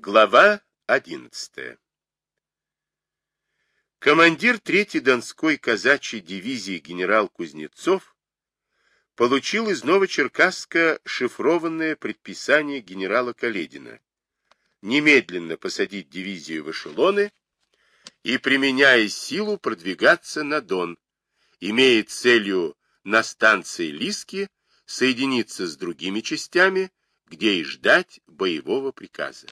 Глава 11. Командир 3-й Донской казачьей дивизии генерал Кузнецов получил из Новочеркасска шифрованное предписание генерала Каледина немедленно посадить дивизию в эшелоны и, применяя силу, продвигаться на Дон, имея целью на станции Лиски соединиться с другими частями, где и ждать боевого приказа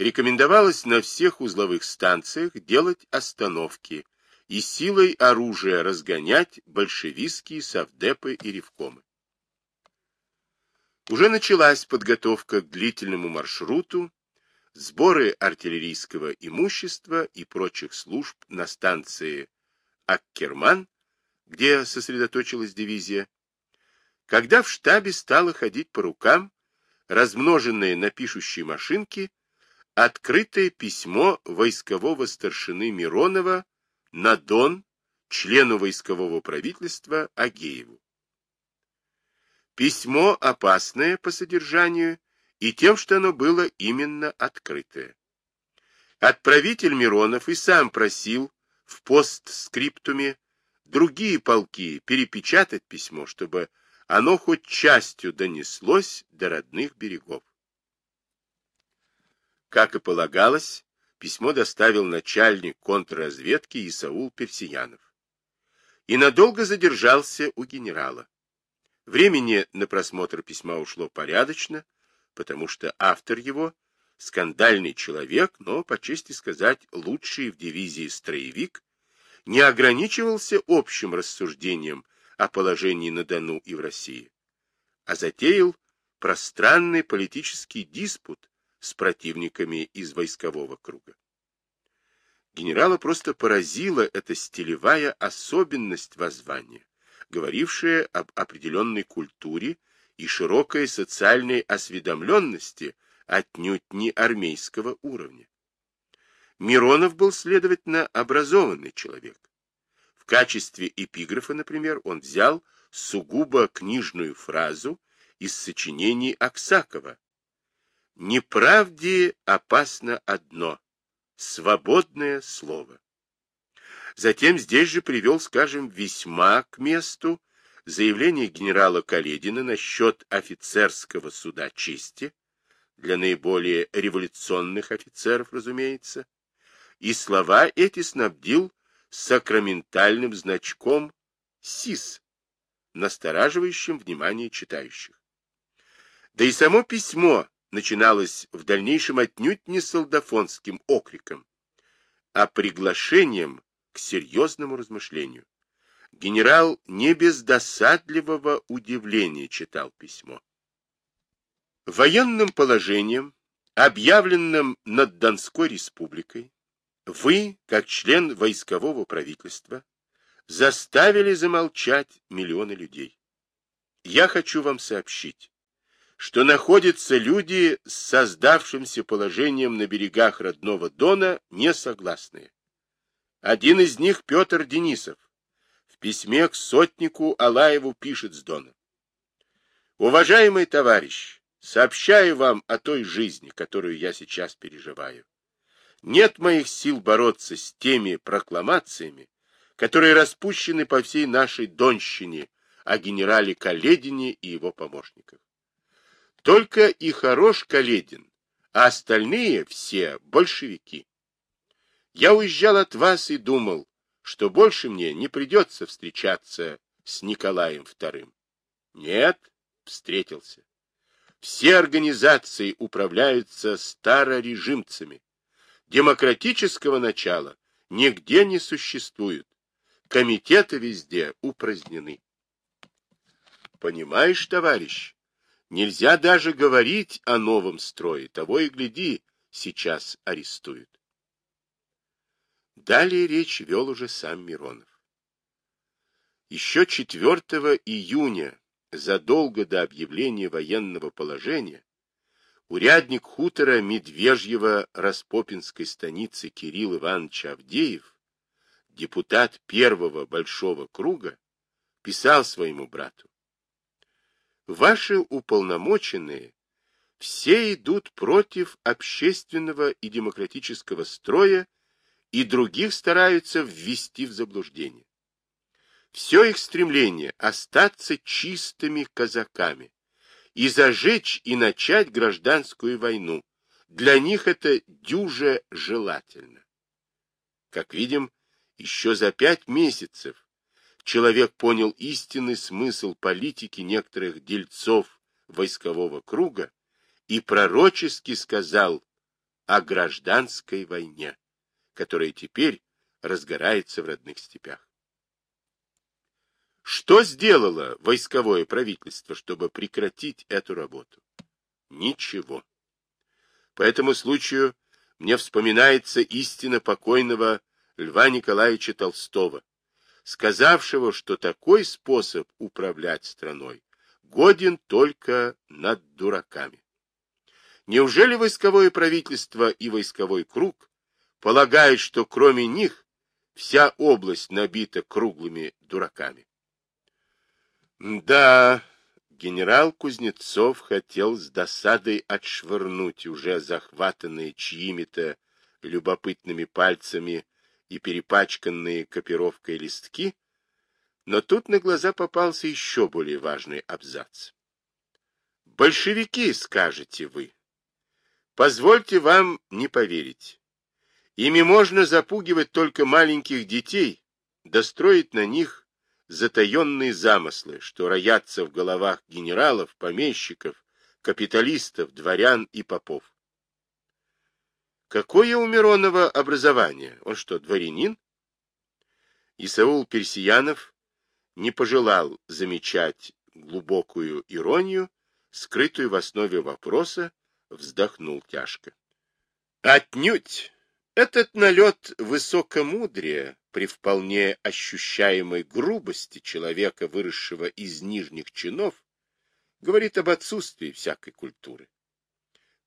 рекомендовалось на всех узловых станциях делать остановки и силой оружия разгонять большевистские совдепы и ревкомы. Уже началась подготовка к длительному маршруту, сборы артиллерийского имущества и прочих служб на станции Аккерман, где сосредоточилась дивизия, когда в штабе стало ходить по рукам размноженные на пишущей машинке Открытое письмо войскового старшины Миронова на Дон члену войскового правительства Агееву. Письмо опасное по содержанию и тем, что оно было именно открытое. Отправитель Миронов и сам просил в постскриптуме другие полки перепечатать письмо, чтобы оно хоть частью донеслось до родных берегов. Как и полагалось, письмо доставил начальник контрразведки Исаул Персиянов. И надолго задержался у генерала. Времени на просмотр письма ушло порядочно, потому что автор его — скандальный человек, но, по чести сказать, лучший в дивизии строевик, не ограничивался общим рассуждением о положении на Дону и в России, а затеял пространный политический диспут с противниками из войскового круга. Генерала просто поразила эта стилевая особенность воззвания, говорившая об определенной культуре и широкой социальной осведомленности отнюдь не армейского уровня. Миронов был, следовательно, образованный человек. В качестве эпиграфа, например, он взял сугубо книжную фразу из сочинений Аксакова Неправде опасно одно — свободное слово. Затем здесь же привел, скажем, весьма к месту заявление генерала Каледина насчет офицерского суда чести, для наиболее революционных офицеров, разумеется, и слова эти снабдил сакраментальным значком СИС, настораживающим внимание читающих. Да и само письмо начиналось в дальнейшем отнюдь не солдафонским окриком, а приглашением к серьезному размышлению. Генерал не без досадливого удивления читал письмо. Военным положением, объявленным над Донской республикой, вы, как член войскового правительства, заставили замолчать миллионы людей. Я хочу вам сообщить, что находятся люди с создавшимся положением на берегах родного Дона несогласные. Один из них Петр Денисов в письме к сотнику Алаеву пишет с Дона. Уважаемый товарищ, сообщаю вам о той жизни, которую я сейчас переживаю. Нет моих сил бороться с теми прокламациями, которые распущены по всей нашей Донщине о генерале Каледине и его помощниках. Только и хорош Каледин, а остальные все большевики. Я уезжал от вас и думал, что больше мне не придется встречаться с Николаем II. Нет, встретился. Все организации управляются старорежимцами. Демократического начала нигде не существует. Комитеты везде упразднены. Понимаешь, товарищ, Нельзя даже говорить о новом строе, того и гляди, сейчас арестуют. Далее речь вел уже сам Миронов. Еще 4 июня, задолго до объявления военного положения, урядник хутора Медвежьего Распопинской станицы Кирилл Иванович Авдеев, депутат первого большого круга, писал своему брату. Ваши уполномоченные все идут против общественного и демократического строя и других стараются ввести в заблуждение. Все их стремление остаться чистыми казаками и зажечь и начать гражданскую войну. Для них это дюже желательно. Как видим, еще за пять месяцев человек понял истинный смысл политики некоторых дельцов войскового круга и пророчески сказал о гражданской войне, которая теперь разгорается в родных степях. Что сделало войсковое правительство, чтобы прекратить эту работу? Ничего. По этому случаю мне вспоминается истина покойного Льва Николаевича Толстого, сказавшего, что такой способ управлять страной годен только над дураками. Неужели войсковое правительство и войсковой круг полагают, что кроме них вся область набита круглыми дураками? Да, генерал Кузнецов хотел с досадой отшвырнуть уже захватанные чьими-то любопытными пальцами и перепачканные копировкой листки, но тут на глаза попался еще более важный абзац. «Большевики, скажете вы. Позвольте вам не поверить. Ими можно запугивать только маленьких детей, достроить на них затаенные замыслы, что роятся в головах генералов, помещиков, капиталистов, дворян и попов. Какое у Миронова образование? Он что, дворянин? Исаул Персиянов не пожелал замечать глубокую иронию, скрытую в основе вопроса, вздохнул тяжко. Отнюдь! Этот налет высокомудрия при вполне ощущаемой грубости человека, выросшего из нижних чинов, говорит об отсутствии всякой культуры.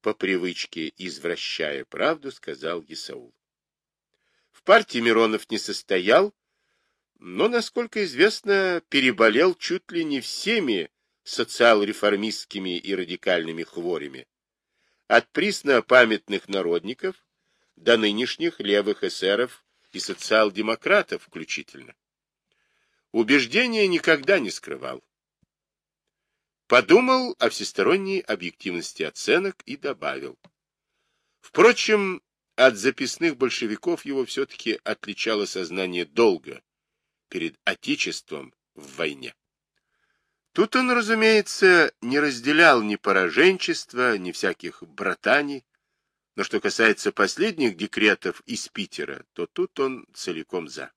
По привычке, извращая правду, сказал Исаул. В партии Миронов не состоял, но, насколько известно, переболел чуть ли не всеми социал-реформистскими и радикальными хворями. От присно-памятных народников до нынешних левых эсеров и социал-демократов включительно. Убеждения никогда не скрывал. Подумал о всесторонней объективности оценок и добавил. Впрочем, от записных большевиков его все-таки отличало сознание долга перед Отечеством в войне. Тут он, разумеется, не разделял ни пораженчества, ни всяких братаний, но что касается последних декретов из Питера, то тут он целиком за.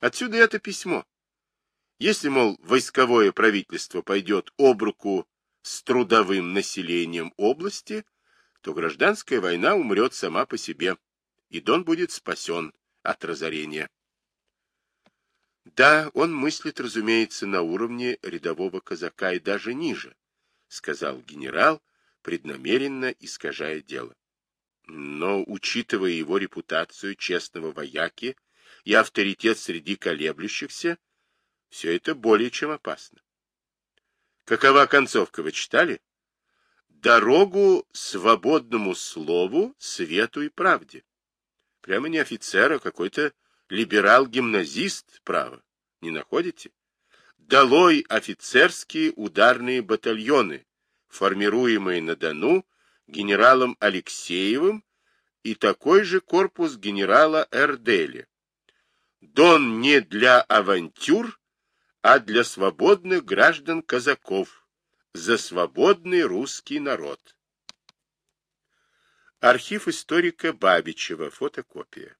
Отсюда это письмо. Если, мол, войсковое правительство пойдет об руку с трудовым населением области, то гражданская война умрет сама по себе, и Дон будет спасен от разорения. Да, он мыслит, разумеется, на уровне рядового казака и даже ниже, сказал генерал, преднамеренно искажая дело но, учитывая его репутацию честного вояки и авторитет среди колеблющихся, все это более чем опасно. Какова концовка, вы читали? Дорогу свободному слову, свету и правде. Прямо не офицер, а какой-то либерал-гимназист, право. Не находите? Долой офицерские ударные батальоны, формируемые на Дону генералом Алексеевым и такой же корпус генерала Эрдели. Дон не для авантюр, а для свободных граждан-казаков, за свободный русский народ. Архив историка Бабичева, фотокопия.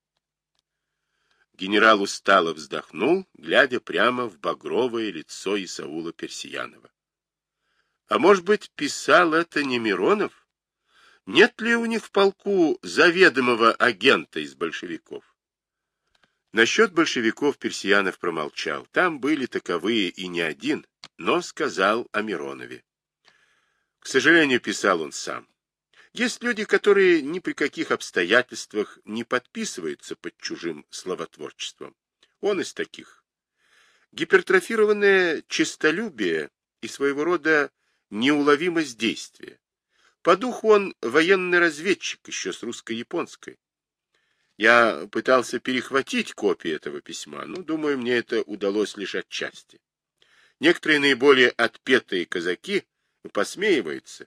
Генерал устало вздохнул, глядя прямо в багровое лицо Исаула Персиянова. А может быть, писал это не Миронов? Нет ли у них в полку заведомого агента из большевиков? Насчет большевиков Персиянов промолчал. Там были таковые и не один, но сказал о Миронове. К сожалению, писал он сам. Есть люди, которые ни при каких обстоятельствах не подписываются под чужим словотворчеством. Он из таких. Гипертрофированное честолюбие и своего рода неуловимость действия По духу он военный разведчик, еще с русско-японской. Я пытался перехватить копии этого письма, но, думаю, мне это удалось лишь отчасти. Некоторые наиболее отпетые казаки посмеиваются.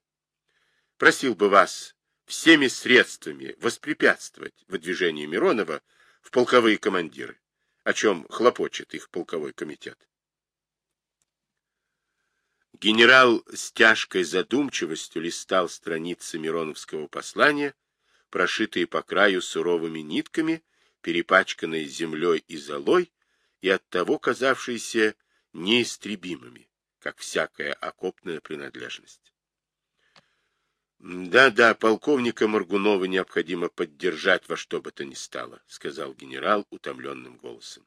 Просил бы вас всеми средствами воспрепятствовать выдвижению Миронова в полковые командиры, о чем хлопочет их полковой комитет. Генерал с тяжкой задумчивостью листал страницы Мироновского послания, прошитые по краю суровыми нитками, перепачканные землей и золой, и оттого казавшиеся неистребимыми, как всякая окопная принадлежность. «Да-да, полковника Моргунова необходимо поддержать во что бы то ни стало», — сказал генерал утомленным голосом.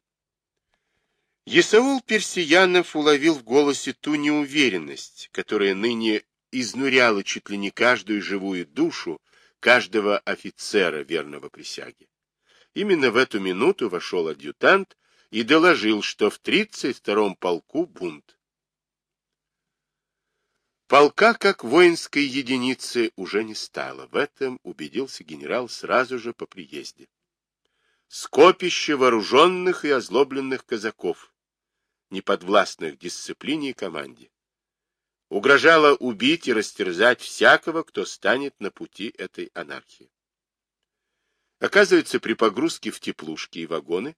Есаул Персиянов уловил в голосе ту неуверенность, которая ныне изнуряла чуть ли не каждую живую душу каждого офицера верного присяге. Именно в эту минуту вошел адъютант и доложил, что в 32-м полку бунт. Полка как воинской единицы уже не стало. В этом убедился генерал сразу же по приезде. Скопище вооруженных и озлобленных казаков, неподвластных дисциплине и команде. Угрожало убить и растерзать всякого, кто станет на пути этой анархии. Оказывается, при погрузке в теплушки и вагоны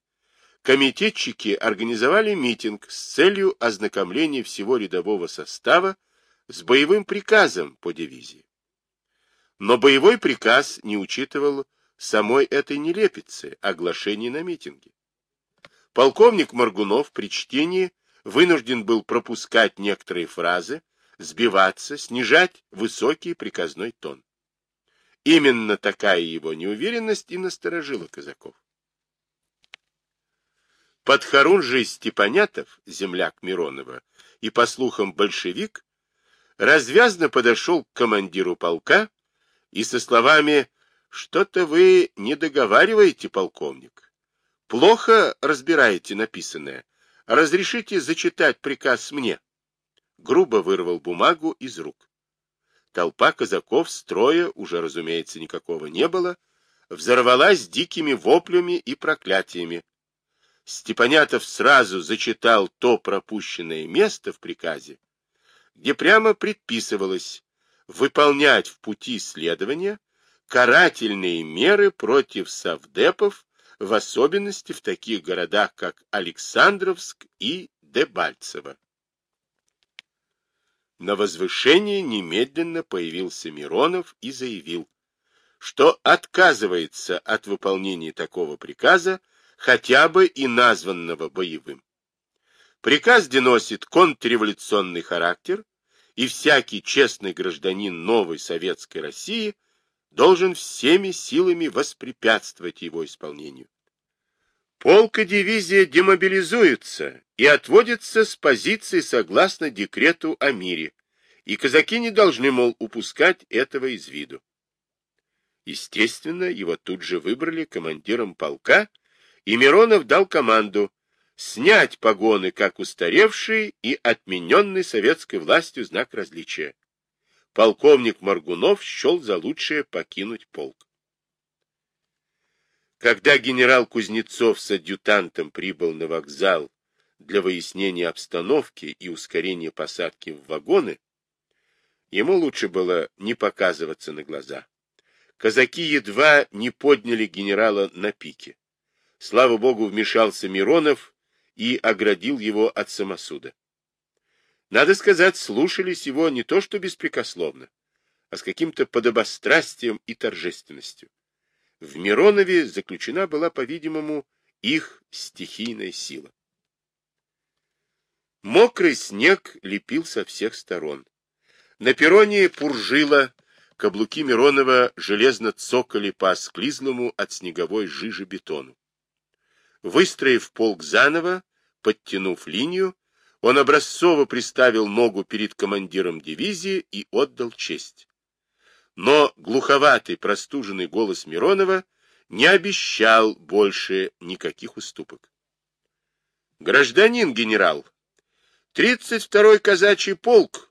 комитетчики организовали митинг с целью ознакомления всего рядового состава с боевым приказом по дивизии. Но боевой приказ не учитывал самой этой нелепицы, оглашений на митинге. Полковник Маргунов при чтении вынужден был пропускать некоторые фразы, сбиваться, снижать высокий приказной тон. Именно такая его неуверенность и насторожила казаков. Подхорунжий Степанятов, земляк Миронова, и, по слухам, большевик, развязно подошел к командиру полка и со словами «Что-то вы не договариваете, полковник. Плохо разбираете написанное. Разрешите зачитать приказ мне». Грубо вырвал бумагу из рук. Толпа казаков строя, уже, разумеется, никакого не было, взорвалась дикими воплями и проклятиями. Степанятов сразу зачитал то пропущенное место в приказе, где прямо предписывалось выполнять в пути следования карательные меры против совдепов, в особенности в таких городах, как Александровск и Дебальцево. На возвышении немедленно появился Миронов и заявил, что отказывается от выполнения такого приказа, хотя бы и названного боевым. Приказ деносит контрреволюционный характер, и всякий честный гражданин новой советской России должен всеми силами воспрепятствовать его исполнению. Полк и дивизия демобилизуются и отводятся с позиции согласно декрету о мире, и казаки не должны, мол, упускать этого из виду. Естественно, его тут же выбрали командиром полка, и Миронов дал команду снять погоны как устаревший и отмененный советской властью знак различия. Полковник Маргунов счел за лучшее покинуть полк. Когда генерал Кузнецов с адъютантом прибыл на вокзал для выяснения обстановки и ускорения посадки в вагоны, ему лучше было не показываться на глаза. Казаки едва не подняли генерала на пике. Слава богу, вмешался Миронов и оградил его от самосуда. Надо сказать, слушались его не то что беспрекословно, а с каким-то подобострастием и торжественностью. В Миронове заключена была, по-видимому, их стихийная сила. Мокрый снег лепил со всех сторон. На перроне пуржило, каблуки Миронова железно цокали по осклизлому от снеговой жижи бетону. Выстроив полк заново, подтянув линию, он образцово приставил ногу перед командиром дивизии и отдал честь. Но глуховатый, простуженный голос Миронова не обещал больше никаких уступок. «Гражданин генерал, 32-й казачий полк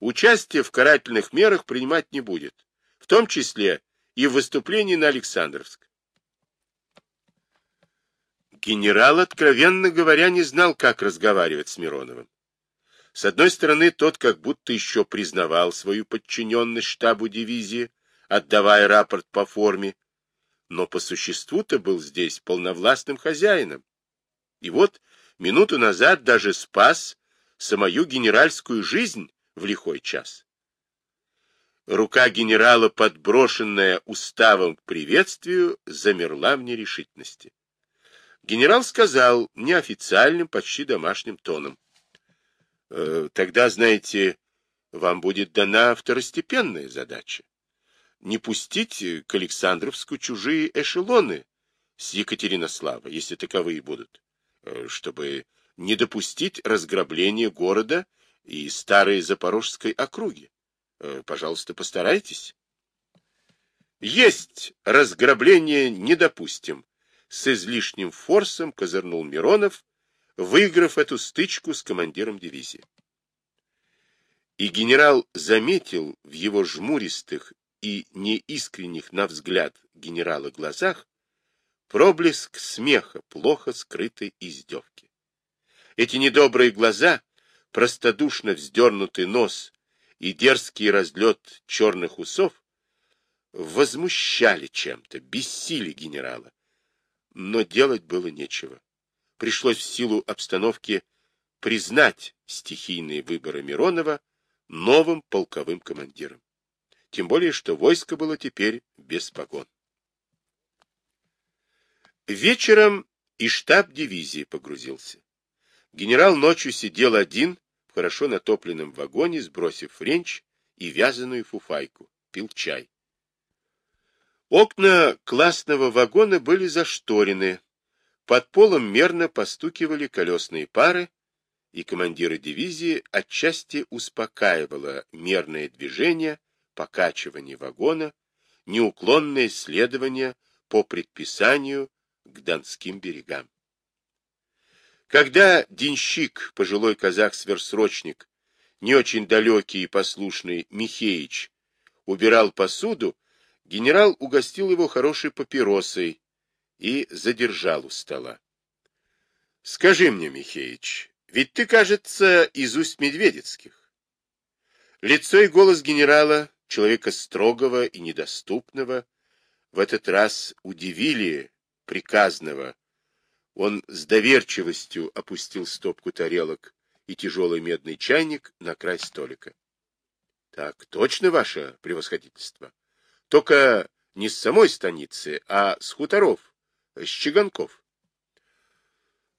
участие в карательных мерах принимать не будет, в том числе и в выступлении на Александровск. Генерал, откровенно говоря, не знал, как разговаривать с Мироновым. С одной стороны, тот как будто еще признавал свою подчиненность штабу дивизии, отдавая рапорт по форме, но по существу-то был здесь полновластным хозяином. И вот минуту назад даже спас самую генеральскую жизнь в лихой час. Рука генерала, подброшенная уставом к приветствию, замерла в нерешительности. Генерал сказал неофициальным, почти домашним тоном. «Э, «Тогда, знаете, вам будет дана второстепенная задача. Не пустить к Александровску чужие эшелоны с Екатеринослава, если таковые будут, э, чтобы не допустить разграбления города и старой Запорожской округи. Э, пожалуйста, постарайтесь. Есть разграбление не допустим, с излишним форсом козырнул Миронов, выиграв эту стычку с командиром дивизии. И генерал заметил в его жмуристых и неискренних на взгляд генерала глазах проблеск смеха, плохо скрытой издевки. Эти недобрые глаза, простодушно вздернутый нос и дерзкий разлет черных усов возмущали чем-то, бессили генерала но делать было нечего. Пришлось в силу обстановки признать стихийные выборы Миронова новым полковым командиром. Тем более, что войско было теперь без погон. Вечером и штаб дивизии погрузился. Генерал ночью сидел один в хорошо натопленном вагоне, сбросив френч и вязаную фуфайку, пил чай. Окна классного вагона были зашторены, под полом мерно постукивали колесные пары, и командира дивизии отчасти успокаивало мерное движение, покачивание вагона, неуклонное следование по предписанию к донским берегам. Когда денщик, пожилой казах-сверсрочник, не очень далекий и послушный Михеич, убирал посуду, генерал угостил его хорошей папиросой и задержал у стола. — Скажи мне, Михеич, ведь ты, кажется, из Усть-Медведецких. Лицо и голос генерала, человека строгого и недоступного, в этот раз удивили приказного. Он с доверчивостью опустил стопку тарелок и тяжелый медный чайник на край столика. — Так точно, ваше превосходительство? Только не с самой станицы, а с хуторов, с чаганков.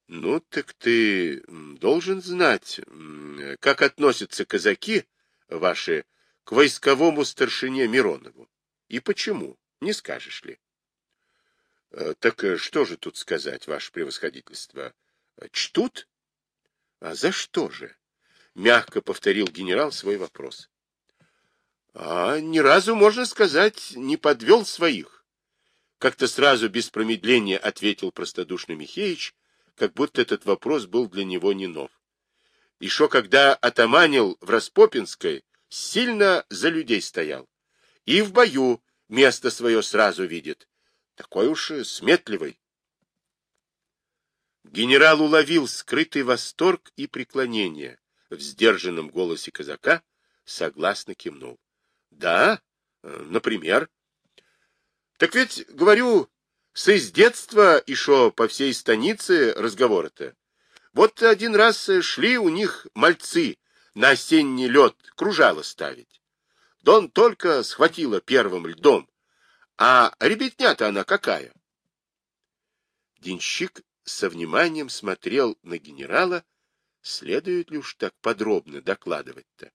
Ну, так ты должен знать, как относятся казаки ваши к войсковому старшине Миронову. И почему, не скажешь ли? Э, так что же тут сказать, ваше превосходительство? Чтут? А за что же? Мягко повторил генерал свой вопрос. А ни разу, можно сказать, не подвел своих. Как-то сразу, без промедления, ответил простодушный Михеич, как будто этот вопрос был для него не нов. Еще когда отоманил в Распопинской, сильно за людей стоял. И в бою место свое сразу видит. Такой уж сметливый. Генерал уловил скрытый восторг и преклонение. В сдержанном голосе казака согласно кивнул. Да, э, например. Так ведь, говорю, с из детства шо по всей станице разговоры-то. Вот один раз шли у них мальцы на осенний лед кружало ставить. Дон только схватила первым льдом, а ребятня-то она какая? Денщик со вниманием смотрел на генерала, следует ли уж так подробно докладывать-то,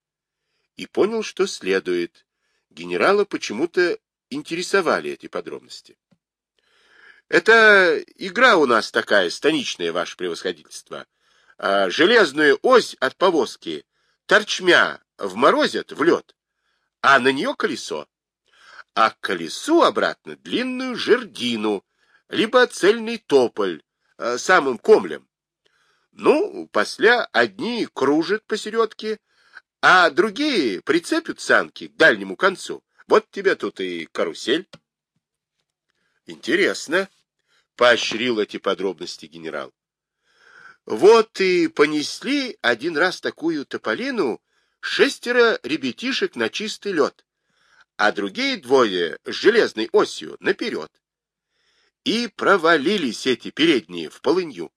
и понял, что следует, Генерала почему-то интересовали эти подробности. Это игра у нас такая, станичная, ваше превосходительство. А железную ось от повозки торчмя вморозят в лед, а на нее колесо. А к колесу обратно длинную жердину, либо цельный тополь, э, самым комлем. Ну, после одни кружат посередке, а другие прицепят санки к дальнему концу. Вот тебе тут и карусель. Интересно, поощрил эти подробности генерал. Вот и понесли один раз такую тополину шестеро ребятишек на чистый лед, а другие двое с железной осью наперед. И провалились эти передние в полынью.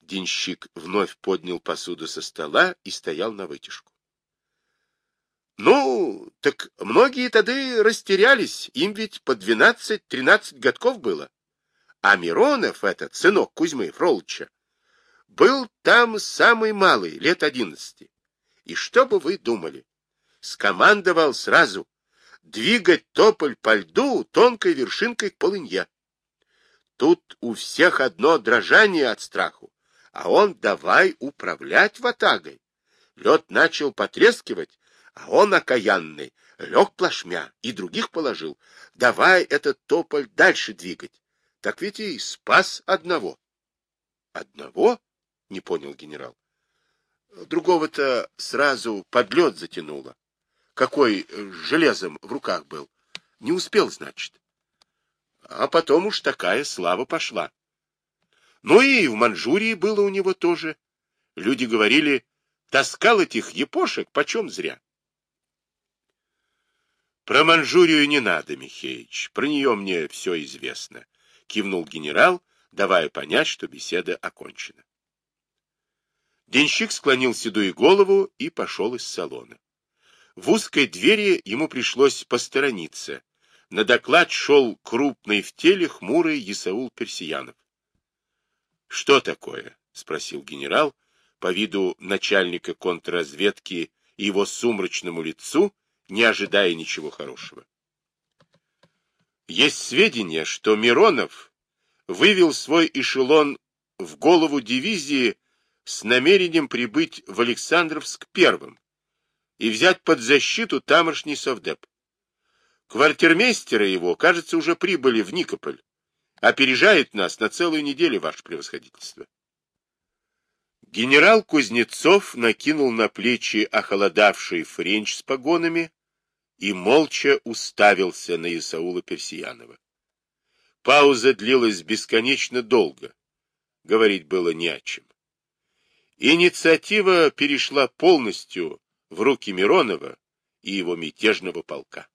Денщик вновь поднял посуду со стола и стоял на вытяжку. Ну, так многие тогда растерялись, им ведь по двенадцать-тринадцать годков было. А Миронов, этот сынок Кузьмы Фролча, был там самый малый, лет одиннадцати. И что бы вы думали? Скомандовал сразу двигать тополь по льду тонкой вершинкой к полынье. Тут у всех одно дрожание от страху а он давай управлять ватагой. Лед начал потрескивать, а он окаянный, лег плашмя и других положил. Давай этот тополь дальше двигать. Так ведь и спас одного. Одного? Не понял генерал. Другого-то сразу под лед затянуло. Какой железом в руках был. Не успел, значит. А потом уж такая слава пошла. Ну и в Манчжурии было у него тоже. Люди говорили, таскал этих епошек почем зря. Про Манчжурию не надо, Михеич, про нее мне все известно, кивнул генерал, давая понять, что беседа окончена. Денщик склонил седую голову и пошел из салона. В узкой двери ему пришлось посторониться. На доклад шел крупный в теле хмурый Исаул Персиянов. — Что такое? — спросил генерал, по виду начальника контрразведки и его сумрачному лицу, не ожидая ничего хорошего. Есть сведения, что Миронов вывел свой эшелон в голову дивизии с намерением прибыть в Александровск первым и взять под защиту тамошний совдеп. Квартирмейстеры его, кажется, уже прибыли в Никополь Опережает нас на целую неделю, ваше превосходительство. Генерал Кузнецов накинул на плечи охолодавший френч с погонами и молча уставился на Исаула Персиянова. Пауза длилась бесконечно долго. Говорить было не о чем. Инициатива перешла полностью в руки Миронова и его мятежного полка.